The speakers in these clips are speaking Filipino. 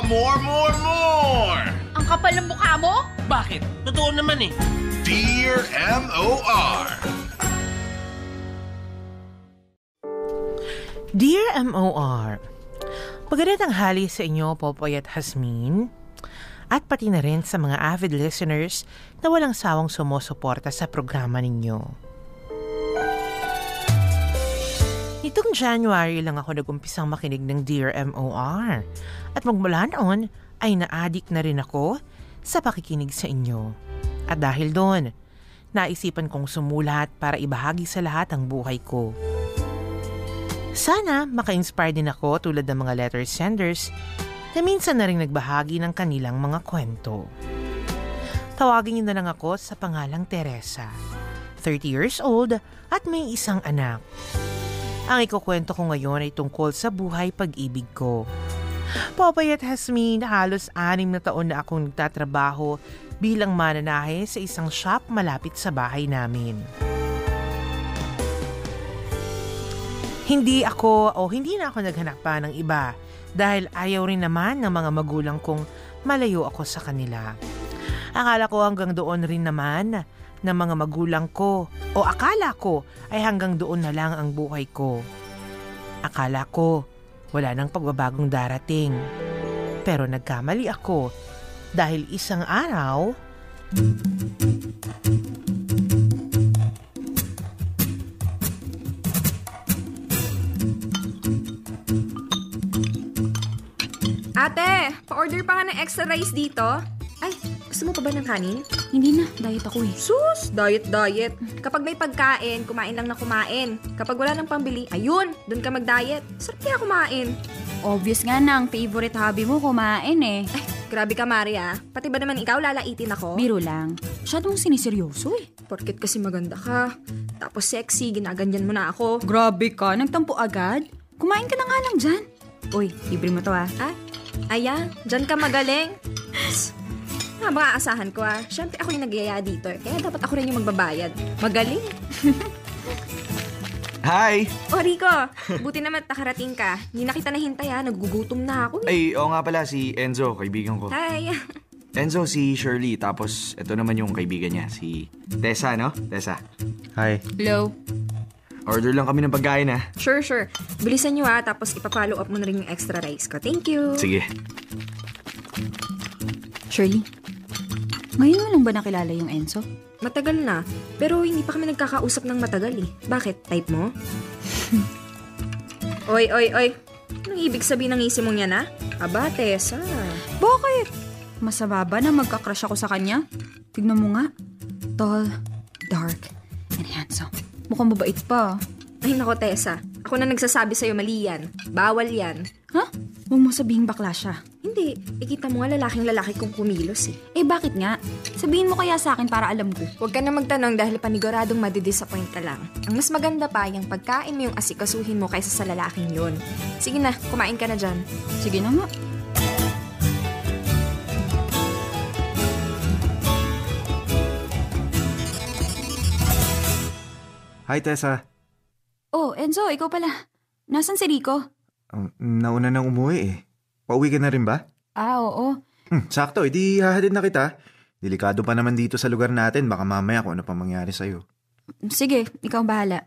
pa more, more, more! Ang kapal ng mukha mo? Bakit? Totoo naman eh. Dear M.O.R. Dear MOR, Magandang tanghali sa inyo, Popoy at Hasmin. At pati na rin sa mga avid listeners na walang sawang sumusuporta sa programa ninyo. Nitong January lang ako nagumpisang makinig ng Dear MOR. At magmula noon ay na-addict na rin ako sa pakikinig sa inyo. At dahil doon, naisipan kong sumulat para ibahagi sa lahat ang buhay ko. Sana maka-inspire din ako tulad ng mga letter senders na minsan na rin nagbahagi ng kanilang mga kwento. Tawagin niyo na lang ako sa pangalang Teresa. 30 years old at may isang anak. Ang ikukwento ko ngayon ay tungkol sa buhay pag-ibig ko. Popeye at Hasmin, halos anim na taon na akong nagtatrabaho bilang mananahe sa isang shop malapit sa bahay namin. Hindi ako o hindi na ako naghanap pa ng iba dahil ayaw rin naman ng mga magulang kong malayo ako sa kanila. Akala ko hanggang doon rin naman ng mga magulang ko o akala ko ay hanggang doon na lang ang buhay ko. Akala ko wala nang pagbabagong darating. Pero nagkamali ako dahil isang araw... Ate, pa-order pa ka ng extra rice dito? Gusto mo pa ba ng kanin? Hindi na, diet ako eh. Sus, diet, diet. Kapag may pagkain, kumain lang na kumain. Kapag wala nang pambili, ayun, doon ka mag-diet. Sarap kaya kumain. Obvious nga na, ang favorite hobby mo kumain eh. Ay, grabe ka, Maria. Pati ba naman ikaw lalaitin ako? Biro lang. Masyadong siniseryoso eh. Porkit kasi maganda ka. Tapos sexy, ginaganyan mo na ako. Grabe ka, nagtampo agad? Kumain ka na nga lang dyan. Uy, libre mo to ah. Ah, aya, dyan ka magaling. Ah, baka aasahan ko ah. Siyempre ako yung nagyaya dito. eh. Kaya dapat ako rin yung magbabayad. Magaling. Hi! Oh, Rico, buti naman nakarating ka. Hindi na kita nahintay ha. Nagugutom na ako. eh. Ay, oo nga pala, si Enzo, kaibigan ko. Hi. Enzo, si Shirley, tapos ito naman yung kaibigan niya, si Tessa, no? Tessa. Hi. Hello. Order lang kami ng pagkain, ha? Sure, sure. Bilisan nyo ha. Tapos ipapollow up mo na rin yung extra rice ko. Thank you. Sige. Shirley, ngayon mo lang ba nakilala yung Enzo? Matagal na. Pero hindi pa kami nagkakausap ng matagal eh. Bakit? Type mo? oy, oy, oy. Anong ibig sabihin ng isi mong yan ha? Aba, Tessa. Bakit? Masama ba na magka-crush ako sa kanya? Tignan mo nga. Tall, dark, and handsome. Mukhang mabait pa. Ay nako, Tessa. Ako na nagsasabi sa'yo mali yan. Bawal yan. Ha? Huwag mo sabihing bakla siya. Hindi. Ikita mo nga lalaking lalaki kong kumilos eh. Eh bakit nga? Sabihin mo kaya sa akin para alam ko. Huwag ka na magtanong dahil paniguradong madidisappoint ka lang. Ang mas maganda pa, yung pagkain mo yung asikasuhin mo kaysa sa lalaking yun. Sige na, kumain ka na dyan. Sige na nga. Hi, Tessa. Oh, Enzo, ikaw pala. Nasaan si Rico? Um, nauna nang umuwi eh. Pauwi ka na rin ba? Ah, oo. Hmm, sakto, edi hahatid na kita. Delikado pa naman dito sa lugar natin. Baka mamaya kung ano pang mangyari sa'yo. Sige, ikaw bahala.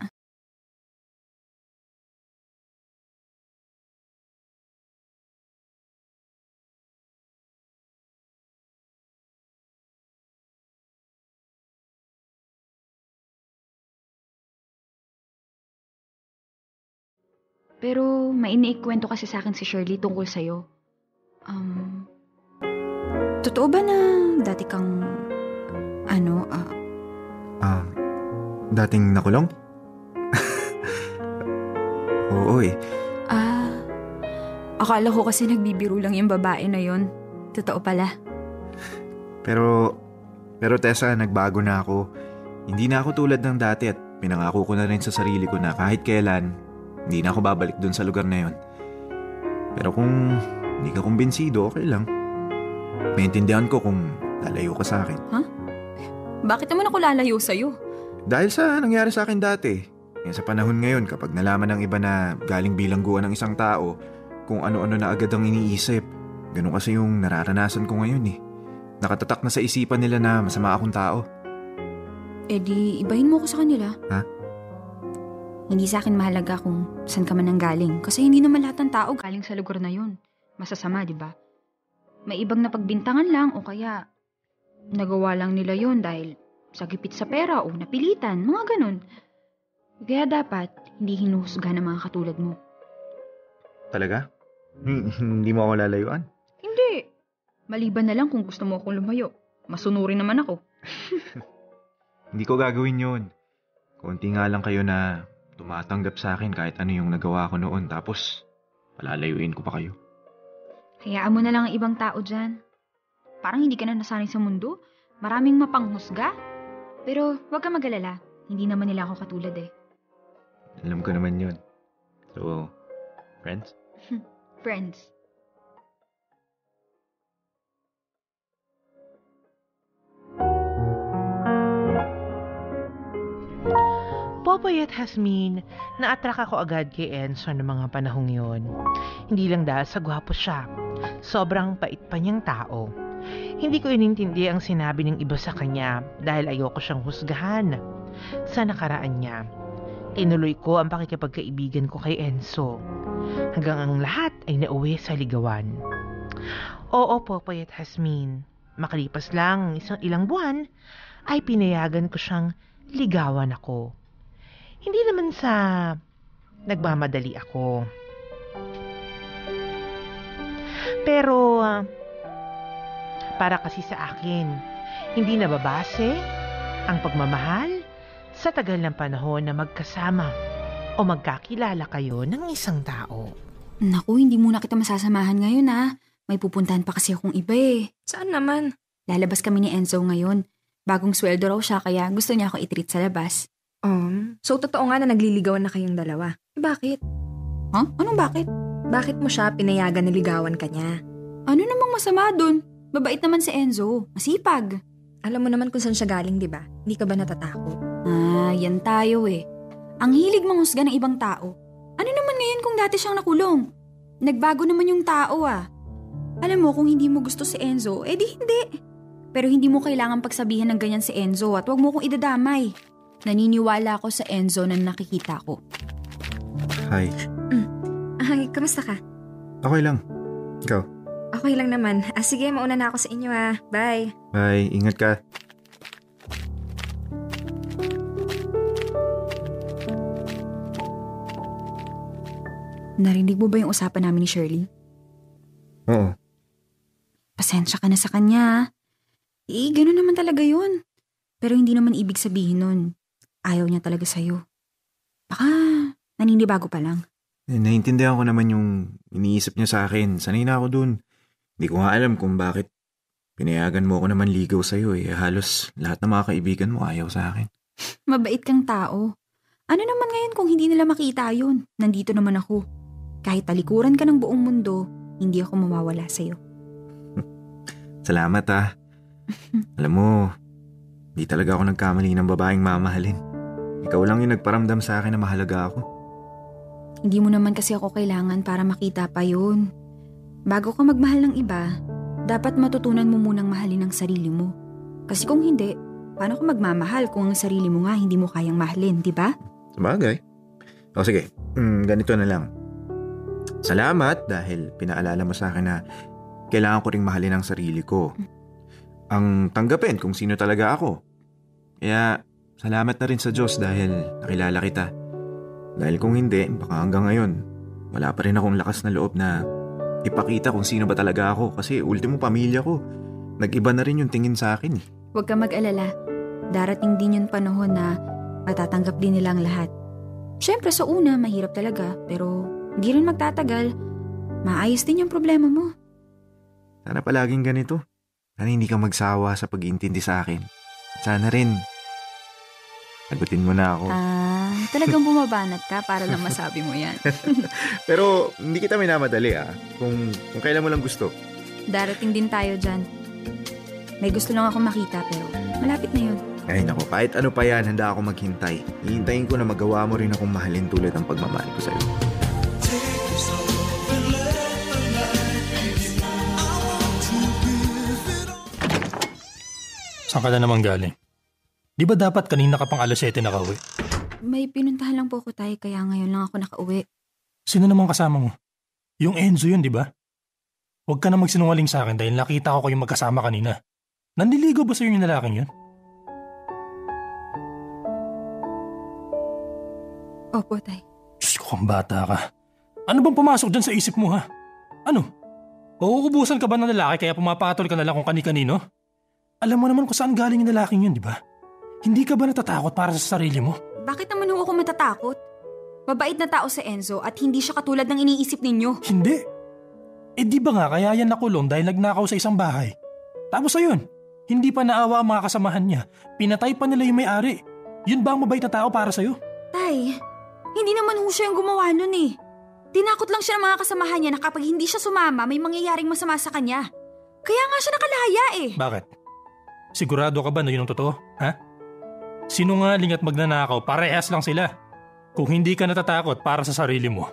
Pero may iniikwento kasi sa akin si Shirley tungkol sa'yo. Um, totoo ba na dati kang, ano, ah, Ah, dating nakulong? Oo eh. ah, akala ko kasi nagbibiro lang yung babae na yon. Totoo pala. Pero, pero Tessa, nagbago na ako. Hindi na ako tulad ng dati at pinangako ko na rin sa sarili ko na kahit kailan, hindi na ako babalik dun sa lugar na yon. Pero kung hindi ka kumbinsido, okay lang. Maintindihan ko kung lalayo ka sa akin. Bakit naman ako lalayo sa'yo? Dahil sa nangyari sa akin dati. Yan sa panahon ngayon, kapag nalaman ng iba na galing bilangguan ng isang tao, kung ano-ano na agad ang iniisip, Ganun kasi yung nararanasan ko ngayon eh. Nakatatak na sa isipan nila na masama akong tao. Eh di, ibahin mo ko sa kanila. Ha? Hindi sa akin mahalaga kung saan ka man nanggaling. Kasi hindi naman lahat ng tao galing sa lugar na yun. Masasama, di ba? May ibang napagbintangan lang o kaya nagawa lang nila yun dahil sa gipit sa pera o napilitan, mga ganun. Kaya dapat hindi hinuhusga ng mga katulad mo. Talaga? Hindi mo ako lalayuan? Hindi. Maliban na lang kung gusto mo akong lumayo. Masunurin naman ako. Hindi ko gagawin yun. Konti nga lang kayo na tumatanggap sa akin kahit ano yung nagawa ko noon tapos palalayuin ko pa kayo. Hayaan mo na lang ang ibang tao dyan. Parang hindi ka na nasanay sa mundo. Maraming mapanghusga. Pero huwag ka magalala. Hindi naman nila ako katulad eh. Alam ko naman yun. So, friends? Friends. Popoy at Hasmin, na-attract ako agad kay Enzo ng mga panahong yon. Hindi lang dahil sa gwapo siya, sobrang pait pa niyang tao. Hindi ko inintindi ang sinabi ng iba sa kanya dahil ayoko siyang husgahan. Sa nakaraan niya, tinuloy ko ang pakikipagkaibigan ko kay Enzo. Hanggang ang lahat ay nauwi sa ligawan. Oo, Popoy at Hasmin. Makalipas lang isang ilang buwan, ay pinayagan ko siyang ligawan ako. Hindi naman sa nagmamadali ako. Pero ah, para kasi sa akin, hindi nababase ang pagmamahal sa tagal ng panahon na magkasama o magkakilala kayo ng isang tao. Naku, hindi muna kita masasamahan ngayon ah. May pupuntahan pa kasi akong iba eh. Saan naman? Lalabas kami ni Enzo ngayon. Bagong sweldo raw siya kaya gusto niya ako i-treat sa labas. Um, so totoo nga na nagliligawan na kayong dalawa. Bakit? Ha? Anong bakit? Bakit mo siya pinayagan na ligawan ka niya? Ano namang masama dun? Babait naman si Enzo. Masipag. Alam mo naman kung saan siya galing, di ba? Hindi ka ba natatakot? Ah, yan tayo eh. Ang hilig manghusga ng ibang tao. Ano naman ngayon kung dati siyang nakulong? Nagbago naman yung tao ah. Alam mo, kung hindi mo gusto si Enzo, eh di hindi. Pero hindi mo kailangan pagsabihan ng ganyan si Enzo at wag mo kong idadamay. Naniniwala ako sa Enzo na nakikita ko. Hi. Ay, kamusta ka? Okay lang. Ikaw? Okay lang naman. Ah, sige, mauna na ako sa inyo ah. Bye. Bye. Ingat ka. Narinig mo ba yung usapan namin ni Shirley? Oo. Pasensya ka na sa kanya. ah. Eh, gano'n naman talaga yun. Pero hindi naman ibig sabihin nun. Ayaw niya talaga sa'yo. Baka naninibago pa lang. Eh, Naiintindihan ko naman yung iniisip niya sa akin. Sanay na ako dun. Hindi ko nga alam kung bakit pinayagan mo ako naman ligaw sa'yo eh. Halos lahat ng mga kaibigan mo ayaw sa akin. Mabait kang tao. Ano naman ngayon kung hindi nila makita yun? Nandito naman ako. Kahit talikuran ka ng buong mundo, hindi ako mawawala sa'yo. Salamat ah. alam mo, di talaga ako nagkamali ng babaeng mamahalin. Ikaw lang yung nagparamdam sa akin na mahalaga ako. Hindi mo naman kasi ako kailangan para makita pa yun. Bago ka magmahal ng iba, dapat matutunan mo munang mahalin ang sarili mo. Kasi kung hindi, paano ka magmamahal kung ang sarili mo nga hindi mo kayang mahalin, di ba? Sabagay. O sige, mm, ganito na lang. Salamat dahil pinaalala mo sa akin na kailangan ko ring mahalin ang sarili ko. Ang tanggapin kung sino talaga ako. Kaya salamat na rin sa Diyos dahil nakilala kita. Dahil kung hindi, baka hanggang ngayon, wala pa rin akong lakas na loob na ipakita kung sino ba talaga ako kasi ultimo pamilya ko. Nag-iba na rin yung tingin sa akin eh. Huwag ka mag-alala. Darating din yung panahon na matatanggap din nila ang lahat. Siyempre sa una, mahirap talaga. Pero hindi rin magtatagal. Maayos din yung problema mo. Sana palaging ganito. Sana hindi ka magsawa sa pag-iintindi sa akin. Sana rin, Nagutin mo na ako. Ah, talagang bumabanat ka para lang masabi mo yan. Pero hindi kita minamadali ah. Kung, kung kailan mo lang gusto. Darating din tayo dyan. May gusto lang ako makita pero malapit na yun. Ay nako, kahit ano pa yan, handa ako maghintay. Hihintayin ko na magawa mo rin akong mahalin tulad ang pagmamahal ko sa'yo. Saan ka na naman galing? Di ba dapat kanina ka pang alas 7 nakauwi? May pinuntahan lang po ako tayo kaya ngayon lang ako nakauwi. Sino naman kasama mo? Yung Enzo yun, di ba? Huwag ka na magsinungaling sa akin dahil nakita ko kayong magkasama kanina. Nandiligo ba sa'yo yung lalaking yun? Opo, tay. Diyos ko, kang bata ka. Ano bang pumasok dyan sa isip mo ha? Ano? Uuubusan ka ba ng lalaki kaya pumapatol ka na lang kung kani-kanino? Alam mo naman kung saan galing yung lalaking yun, di ba? Hindi ka ba natatakot para sa sarili mo? Bakit naman ho ako matatakot? Mabait na tao si Enzo at hindi siya katulad ng iniisip ninyo. Hindi. Eh di ba nga kaya yan nakulong dahil nagnakaw sa isang bahay? Tapos ayun, hindi pa naawa ang mga kasamahan niya. Pinatay pa nila yung may-ari. Yun ba ang mabait na tao para sa'yo? Tay, hindi naman ho siya yung gumawa nun eh. Tinakot lang siya ng mga kasamahan niya na kapag hindi siya sumama, may mangyayaring masama sa kanya. Kaya nga siya nakalaya eh. Bakit? Sigurado ka ba na yun ang totoo? Ha? Sinungaling at magnanakaw, parehas lang sila. Kung hindi ka natatakot para sa sarili mo,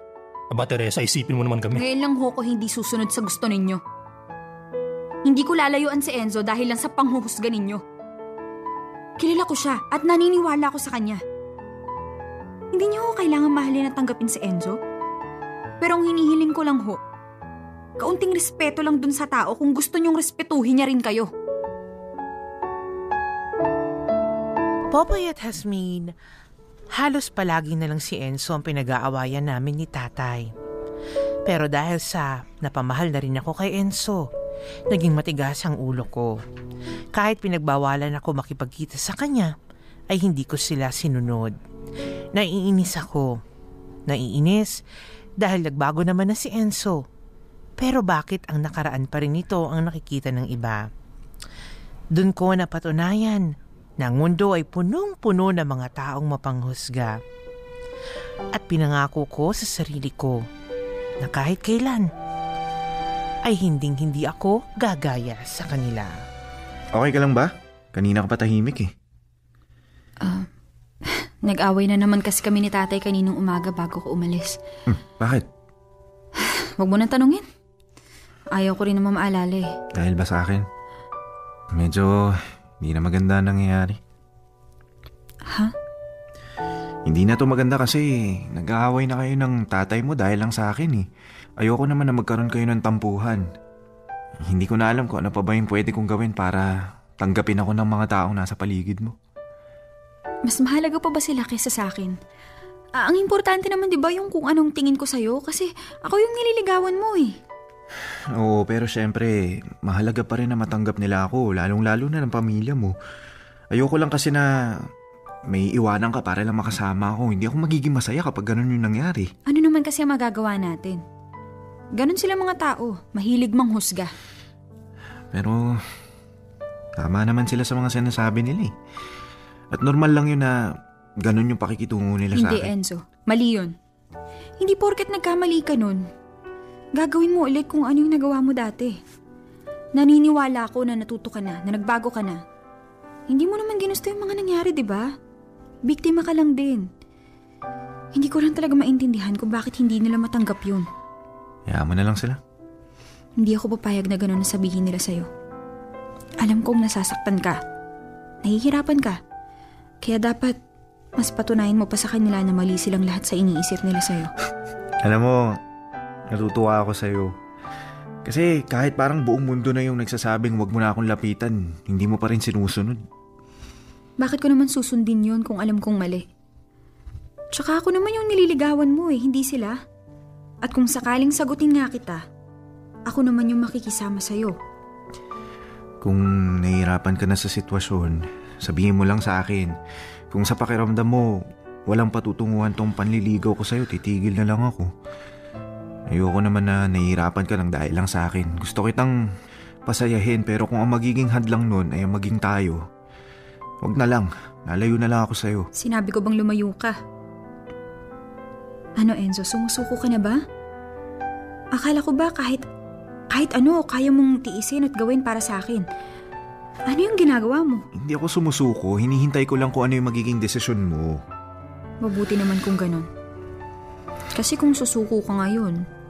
aba Teresa, isipin mo naman kami. Ngayon lang ho ko hindi susunod sa gusto ninyo. Hindi ko lalayuan si Enzo dahil lang sa panghuhusga ninyo. Kilala ko siya at naniniwala ko sa kanya. Hindi niyo ho kailangan mahalin at tanggapin si Enzo. Pero ang hinihiling ko lang ho, kaunting respeto lang dun sa tao kung gusto niyong respetuhin niya rin kayo. Popoy at Hasmin, halos palagi na lang si Enzo ang pinag-aawayan namin ni tatay. Pero dahil sa napamahal na rin ako kay Enzo, naging matigas ang ulo ko. Kahit pinagbawalan ako makipagkita sa kanya, ay hindi ko sila sinunod. Naiinis ako. Naiinis dahil nagbago naman na si Enzo. Pero bakit ang nakaraan pa rin ito ang nakikita ng iba? Doon ko napatunayan na ang mundo ay punong-puno ng mga taong mapanghusga. At pinangako ko sa sarili ko na kahit kailan ay hinding-hindi ako gagaya sa kanila. Okay ka lang ba? Kanina ka pa tahimik eh. Nag-away na naman kasi kami ni tatay kaninong umaga bago ko umalis. Hmm, bakit? Huwag mo nang tanungin. Ayaw ko rin naman maalala eh. Dahil ba sa akin? Medyo hindi na maganda ang nangyayari. Ha? Hindi na to maganda kasi nag-aaway na kayo ng tatay mo dahil lang sa akin eh. Ayoko naman na magkaroon kayo ng tampuhan. Hindi ko na alam kung ano pa ba yung pwede kong gawin para tanggapin ako ng mga taong nasa paligid mo. Mas mahalaga pa ba sila kaysa sa akin? Ah, ang importante naman 'di ba yung kung anong tingin ko sa'yo kasi ako yung nililigawan mo eh. Oo, pero syempre, mahalaga pa rin na matanggap nila ako, lalong-lalo na ng pamilya mo. Ayoko lang kasi na may iwanan ka para lang makasama ako. Hindi ako magiging masaya kapag ganun yung nangyari. Ano naman kasi ang magagawa natin? Ganon sila mga tao, mahilig manghusga. Pero, tama naman sila sa mga sinasabi nila eh. At normal lang yun na ganun yung pakikitungo nila sa Hindi akin. Enzo, mali yun. Hindi porket nagkamali ka nun. Gagawin mo ulit kung ano yung nagawa mo dati. Naniniwala ako na natuto ka na, na nagbago ka na. Hindi mo naman ginusto yung mga nangyari, di ba? Biktima ka lang din. Hindi ko lang talaga maintindihan kung bakit hindi nila matanggap yun. Mo na lang sila. Hindi ako papayag na gano'n na sabihin nila sa'yo. Alam kong nasasaktan ka. Nahihirapan ka. Kaya dapat mas patunayan mo pa sa kanila na mali silang lahat sa iniisip nila sa'yo. Alam mo, natutuwa ako sa'yo. Kasi kahit parang buong mundo na yung nagsasabing wag mo na akong lapitan, hindi mo pa rin sinusunod. Bakit ko naman susundin yon kung alam kong mali? Tsaka ako naman yung nililigawan mo eh, hindi sila. At kung sakaling sagutin nga kita, ako naman yung makikisama sa'yo. Kung nahihirapan ka na sa sitwasyon, sabihin mo lang sa akin. Kung sa pakiramdam mo, walang patutunguhan tong panliligaw ko sa'yo, titigil na lang ako. Ayoko naman na nahihirapan ka lang dahil lang sa akin. Gusto kitang pasayahin pero kung ang magiging hadlang nun ay ang maging tayo, wag na lang. Lalayo na lang ako sa'yo. Sinabi ko bang lumayo ka? Ano Enzo, sumusuko ka na ba? Akala ko ba kahit, kahit ano kaya mong tiisin at gawin para sa akin? Ano yung ginagawa mo? Hindi ako sumusuko, hinihintay ko lang kung ano yung magiging desisyon mo. Mabuti naman kung ganun. Kasi kung susuko ka ngayon,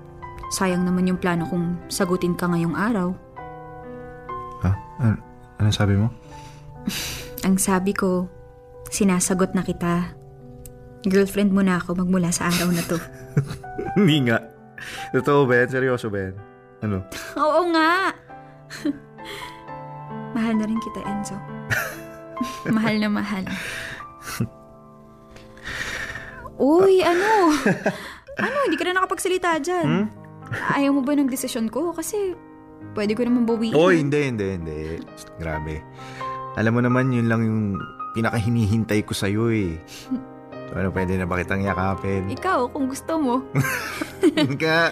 sayang naman yung plano kong sagutin ka ngayong araw. Ha? Ano, ano sabi mo? Ang sabi ko, sinasagot na kita. Girlfriend mo na ako magmula sa araw na to. Hindi nga. Totoo ba yan? Seryoso ba yan? Ano? Oo nga! mahal na rin kita, Enzo. mahal na mahal. Uy, ano? ano, hindi ka na nakapagsalita dyan. Hmm? Ayaw mo ba ng desisyon ko? Kasi pwede ko naman bawiin. Oh, hindi, hindi, hindi. Grabe. Alam mo naman, yun lang yung pinakahinihintay ko sa'yo eh. So, ano, pwede na ba kitang yakapin? Ikaw, kung gusto mo. Ka.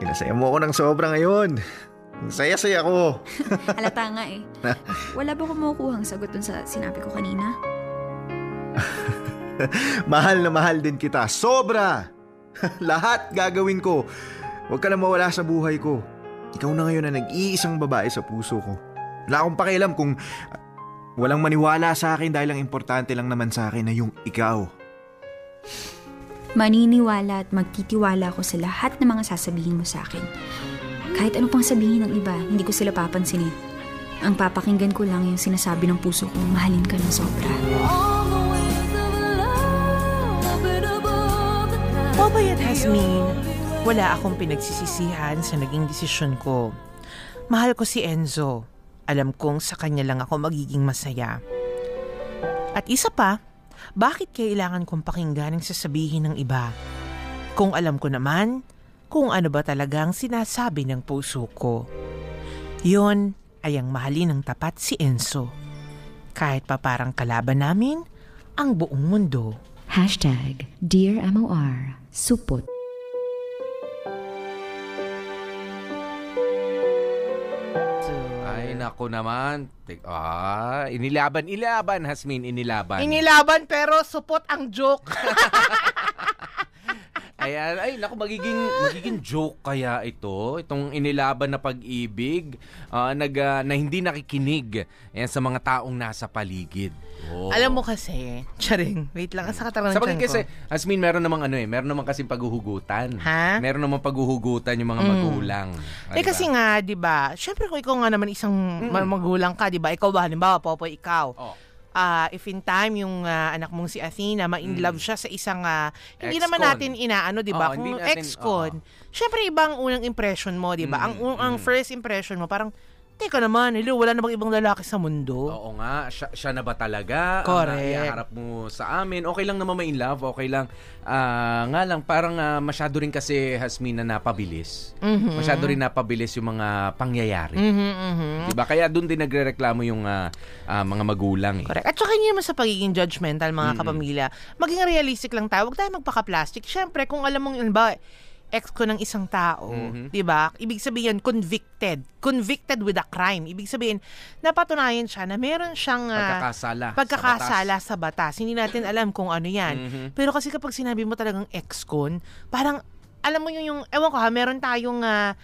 Kinasaya mo ako ng sobra ngayon. Saya-saya ko. Halata nga eh. Wala ba kumukuhang sagot dun sa sinabi ko kanina? mahal na mahal din kita. Sobra! Lahat gagawin ko. Huwag ka na mawala sa buhay ko. Ikaw na ngayon na nag-iisang babae sa puso ko. Wala akong pakialam kung walang maniwala sa akin dahil ang importante lang naman sa akin na yung ikaw. Maniniwala at magtitiwala ako sa lahat ng mga sasabihin mo sa akin. Kahit ano pang sabihin ng iba, hindi ko sila papansinin. Ang papakinggan ko lang yung sinasabi ng puso ko, mahalin ka ng sobra. Popoy at Hasmin, wala akong pinagsisisihan sa naging desisyon ko. Mahal ko si Enzo. Alam kong sa kanya lang ako magiging masaya. At isa pa, bakit kailangan kong pakinggan ang sasabihin ng iba? Kung alam ko naman, kung ano ba talagang sinasabi ng puso ko. Yun ay ang mahalin ng tapat si Enzo. Kahit pa parang kalaban namin, ang buong mundo. Hashtag Dear MOR Supot Ay, nako naman. Tek- Ah, inilaban, ilaban, Hasmin, inilaban. Inilaban pero supot ang joke. Ayan, ay, naku, magiging, magiging joke kaya ito. Itong inilaban na pag-ibig ah, nag, ah, na hindi nakikinig ayan, sa mga taong nasa paligid. Oh. Alam mo kasi, charing, wait lang, sa katarungan Sa bagay ko. kasi, Hasmin, meron namang ano eh, meron namang kasi paghuhugutan. Ha? Meron namang paghuhugutan yung mga Mm. magulang. Eh kasi nga, 'di ba? Syempre kung ikaw nga naman isang ma- magulang ka, 'di ba? Ikaw ba halimbawa, Popoy, ikaw. Oh. Ah, if in time yung ah, anak mong si Athena, ma-in love siya sa isang ah, hindi naman Ex-con. natin inaano, 'di ba? Oo, Kung natin- ex-con, syempre ibang unang impression mo, 'di ba? Ang Mm, ang first impression mo parang Teka naman, hello, wala na bang ibang lalaki sa mundo? Oo nga, siya, siya na ba talaga? Correct. Ang iharap mo sa amin. Okay lang naman may in love, okay lang. Ah, nga lang, parang ah, masyado rin kasi, Hasmin, na napabilis. Mhm. Masyado rin napabilis yung mga pangyayari. Mhm, mhm. Diba? Kaya doon din nagre-reklamo yung ah, ah, mga magulang. Eh. Correct. At saka hindi naman sa pagiging judgmental mga Mm-mm. kapamilya. Maging realistic lang tayo. Huwag tayo magpaka-plastic. Siyempre, kung alam mong yun ba, ex ko ng isang tao, Mhm. 'di ba? Ibig sabihin convicted. Convicted with a crime. Ibig sabihin napatunayan siya na meron siyang ah, Pagkakasala. pagkakasala sa sa batas. Hindi natin alam kung ano 'yan. Mhm. Pero kasi kapag sinabi mo talagang ex-con, parang alam mo yung, yung ewan ko ha, meron tayong ah,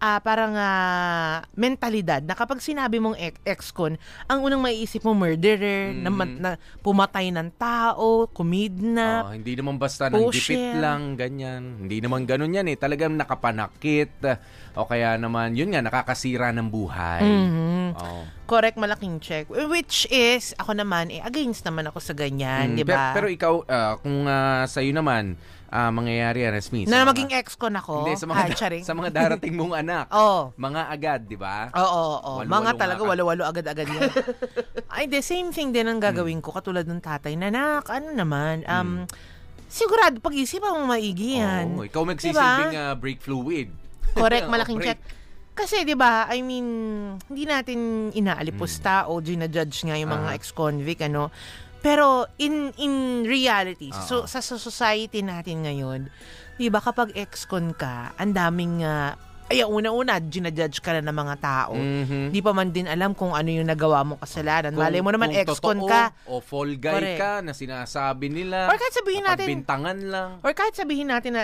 ah, parang ah, mentalidad na kapag sinabi mong ex- ex-con, ang unang maiisip mo murderer, na, Mhm. na pumatay ng tao, kumidnap. Oh, hindi naman basta ng dipit lang, ganyan. Hindi naman ganun yan eh. Talagang nakapanakit. O kaya naman, yun nga, nakakasira ng buhay. Mhm. Oo. Correct, malaking check. Which is, ako naman, eh, against naman ako sa ganyan, Mm, di ba? Pero, pero ikaw, ah, kung ah, sa'yo naman, ah, mangyayari yan, Smith. na maging ex-con ako. Hindi, sa mga, charing. sa mga darating mong anak. Oo. Mga agad, di ba? Oo, oo, oo. Walo-walo Mga talaga, walo-walo agad-agad yan. Ay, the same thing din ang gagawin ko, katulad ng tatay. Nanak, ano naman, um, sigurado, pag-isipan mo maigi yan. Oo, ikaw magsisilbing Diba? ah, brake fluid. Correct, malaking check. Kasi 'di ba, I mean, hindi natin inaalipusta o ginajudge nga yung mga Ah. ex-convict ano. Pero in in reality, Ah. so, sa, sa society natin ngayon, 'di ba kapag ex-con ka, ang daming ah, ay una-una ginajudge ka na ng mga tao. Mhm. Di pa man din alam kung ano yung nagawa mong kasalanan. Kung- Malay mo naman ex-con ka. O fall guy Correct. ka na sinasabi nila. Or kahit sabihin natin, Pagbintangan lang. or kahit sabihin natin na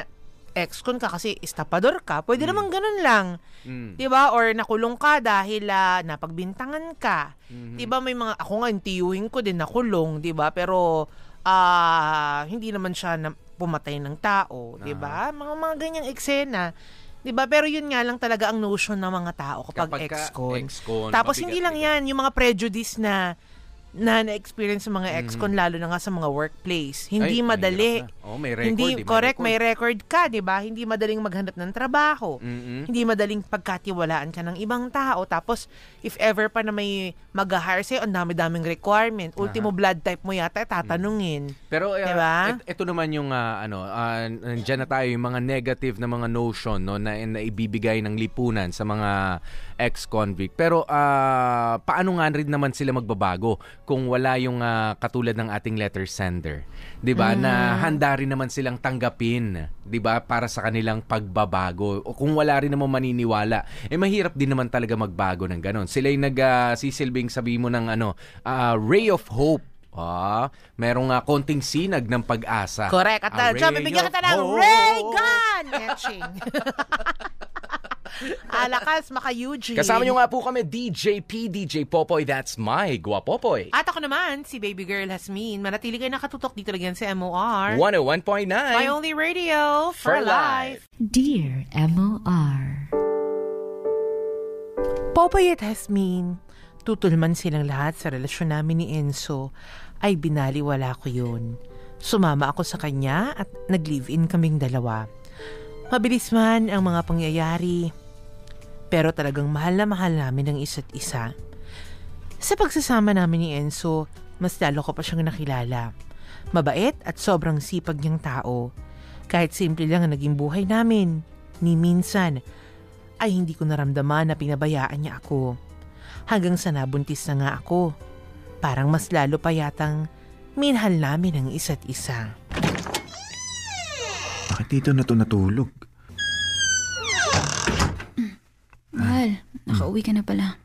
ex-con ka kasi estapador ka, pwede naman ganun lang. Mm. 'Di ba? Or nakulong ka dahil ah, napagbintangan ka. Mhm. 'Di ba may mga ako nga tiyuhin ko din nakulong, 'di ba? Pero ah hindi naman siya na, pumatay ng tao, 'di ba? Mga mga ganyang eksena. 'Di ba? Pero yun nga lang talaga ang notion ng mga tao kapag, Kapag ka ex-con. ex-con, Tapos mabigat hindi lang yan, yung mga prejudice na na na-experience ng mga ex-con Mhm. lalo na nga sa mga workplace. Hindi Ay, madali. Oh, may record, hindi may correct, record. may record ka, 'di ba? Hindi madaling maghanap ng trabaho. Mm-mm. Hindi madaling pagkatiwalaan ka ng ibang tao. Tapos, if ever pa na may mag-hire sa'yo, ang dami-daming requirement. Ultimo blood type mo yata, tatanungin. Pero uh, Diba? et- ito naman yung ah, ano, uh, nandiyan na tayo yung mga negative na mga notion no na, na ibibigay ng lipunan sa mga ex-convict. Pero ah, paano nga rin naman sila magbabago kung wala yung ah, katulad ng ating letter sender? 'Di ba? Na handa rin naman silang tanggapin, 'di ba? Para sa kanilang pagbabago. O kung wala rin naman maniniwala, eh mahirap din naman talaga magbago ng ganon. Sila yung nagsisilbing sabi mo ng ano, ah, ray of hope. Ah, merong ah, konting sinag ng pag-asa. Correct. At uh, bibigyan kita ng. Ray Gun! Etching. Alakas, maka Eugene. Kasama nyo nga po kami, DJ P, DJ Popoy, that's my Guapopoy. At ako naman, si Baby Girl Hasmin. Manatili kayo nakatutok dito lang sa MOR. 101.9 My only radio for, For life. Dear M.O.R. Popoy at Hasmin, tutulman silang lahat sa relasyon namin ni Enzo, ay binaliwala ko yun. Sumama ako sa kanya at nag-live-in kaming dalawa. Mabilis man ang mga pangyayari, pero talagang mahal na mahal namin ang isa't isa. Sa pagsasama namin ni Enzo, mas lalo ko pa siyang nakilala. Mabait at sobrang sipag niyang tao. Kahit simple lang ang naging buhay namin, ni minsan, ay hindi ko naramdaman na pinabayaan niya ako. Hanggang sa nabuntis na nga ako. Parang mas lalo pa yatang minhal namin ang isa't isa. Bakit dito na to natulog? Mahal, nakauwi ka na pala.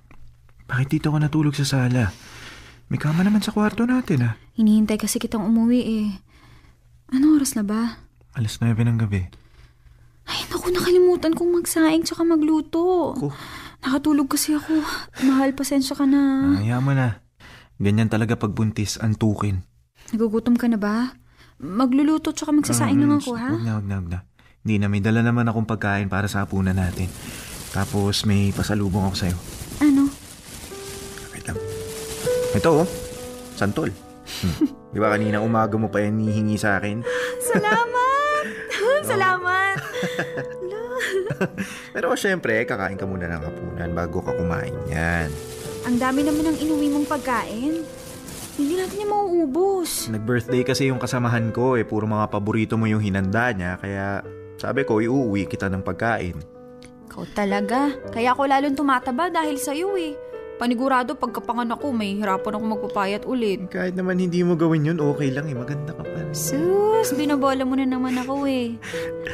Bakit dito ka natulog sa sala? May kama naman sa kwarto natin ah. Hinihintay kasi kitang umuwi eh. Ano oras na ba? Alas 9 ng gabi. Ay, naku, nakalimutan kong magsaing tsaka magluto. Ko. Nakatulog kasi ako. Mahal, pasensya ka na. Kaya mo na. Ganyan talaga pag buntis, antukin. Nagugutom ka na ba? Magluluto tsaka magsasaing lang ako, ha? Huwag na, huwag na, huwag na. Hindi na, may dala naman akong pagkain para sa hapunan natin. Tapos may pasalubong ako sa'yo. Ano? Wait lang. Ito oh, santol. Hmm. Di ba kanina umaga mo pa yan hihingi sa akin? Salamat! Salamat! Pero syempre, kakain ka muna ng hapunan bago ka kumain yan. Ang dami naman ng inuwi mong pagkain. Hindi natin yung mauubos. Nag-birthday kasi yung kasamahan ko eh. Puro mga paborito mo yung hinanda niya. Kaya sabi ko, iuwi kita ng pagkain. Ikaw talaga. Kaya ako lalong tumataba dahil sa'yo eh. Panigurado pagkapanganak ko, may hirapan ako magpapayat ulit. Kahit naman hindi mo gawin yun, okay lang eh. Maganda ka pa. Sus, binobola mo na naman ako eh.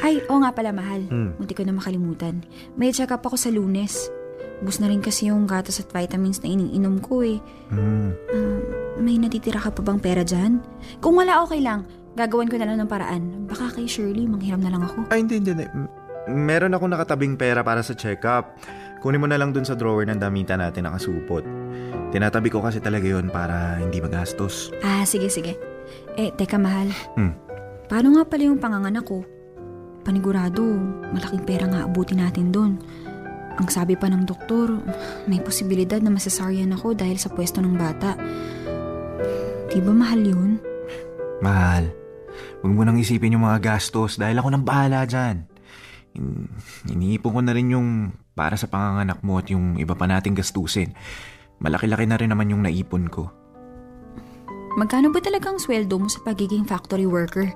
Ay, oo nga pala, mahal. Hmm. Munti ko na makalimutan. May check up ako sa lunes. Bus na rin kasi yung gatas at vitamins na iniinom ko eh. Hmm. Ah, may natitira ka pa bang pera dyan? Kung wala, okay lang. Gagawan ko na lang ng paraan. Baka kay Shirley, manghiram na lang ako. Ay, hindi, hindi. hindi. Meron ako nakatabing pera para sa check-up. Kunin mo na lang dun sa drawer ng damitan natin nakasupot. Tinatabi ko kasi talaga yon para hindi magastos. Ah, sige, sige. Eh, teka mahal. Hmm. Paano nga pala yung panganganak ko? Panigurado, malaking pera nga abutin natin doon. Ang sabi pa ng doktor, may posibilidad na masasaryan ako dahil sa pwesto ng bata. Di ba mahal yun? Mahal, huwag mo nang isipin yung mga gastos dahil ako nang bahala dyan. In- iniipon ko na rin yung para sa panganganak mo at yung iba pa nating gastusin. Malaki-laki na rin naman yung naipon ko. Magkano ba talagang sweldo mo sa pagiging factory worker?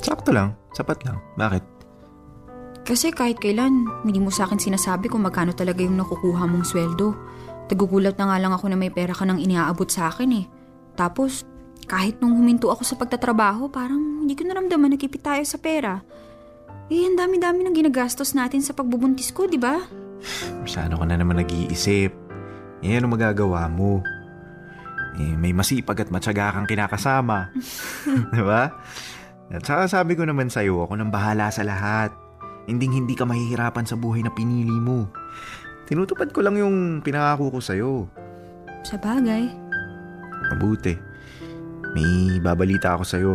Sakto lang, sapat lang. Bakit? Kasi kahit kailan, hindi mo sa akin sinasabi kung magkano talaga yung nakukuha mong sweldo. Tagugulat na nga lang ako na may pera ka nang iniaabot sa akin eh. Tapos, kahit nung huminto ako sa pagtatrabaho, parang hindi ko naramdaman nagkipit tayo sa pera. Eh, ang dami-dami ng ginagastos natin sa pagbubuntis ko, di ba? Masyado ka na naman nag-iisip. Eh, ano magagawa mo? Eh, may masipag at matyaga kang kinakasama. Di ba? At saka sabi ko naman sa'yo, ako nang bahala sa lahat. Hindi hindi ka mahihirapan sa buhay na pinili mo. Tinutupad ko lang yung pinangako ko sa'yo. Sa bagay. Mabuti. May babalita ako sa'yo.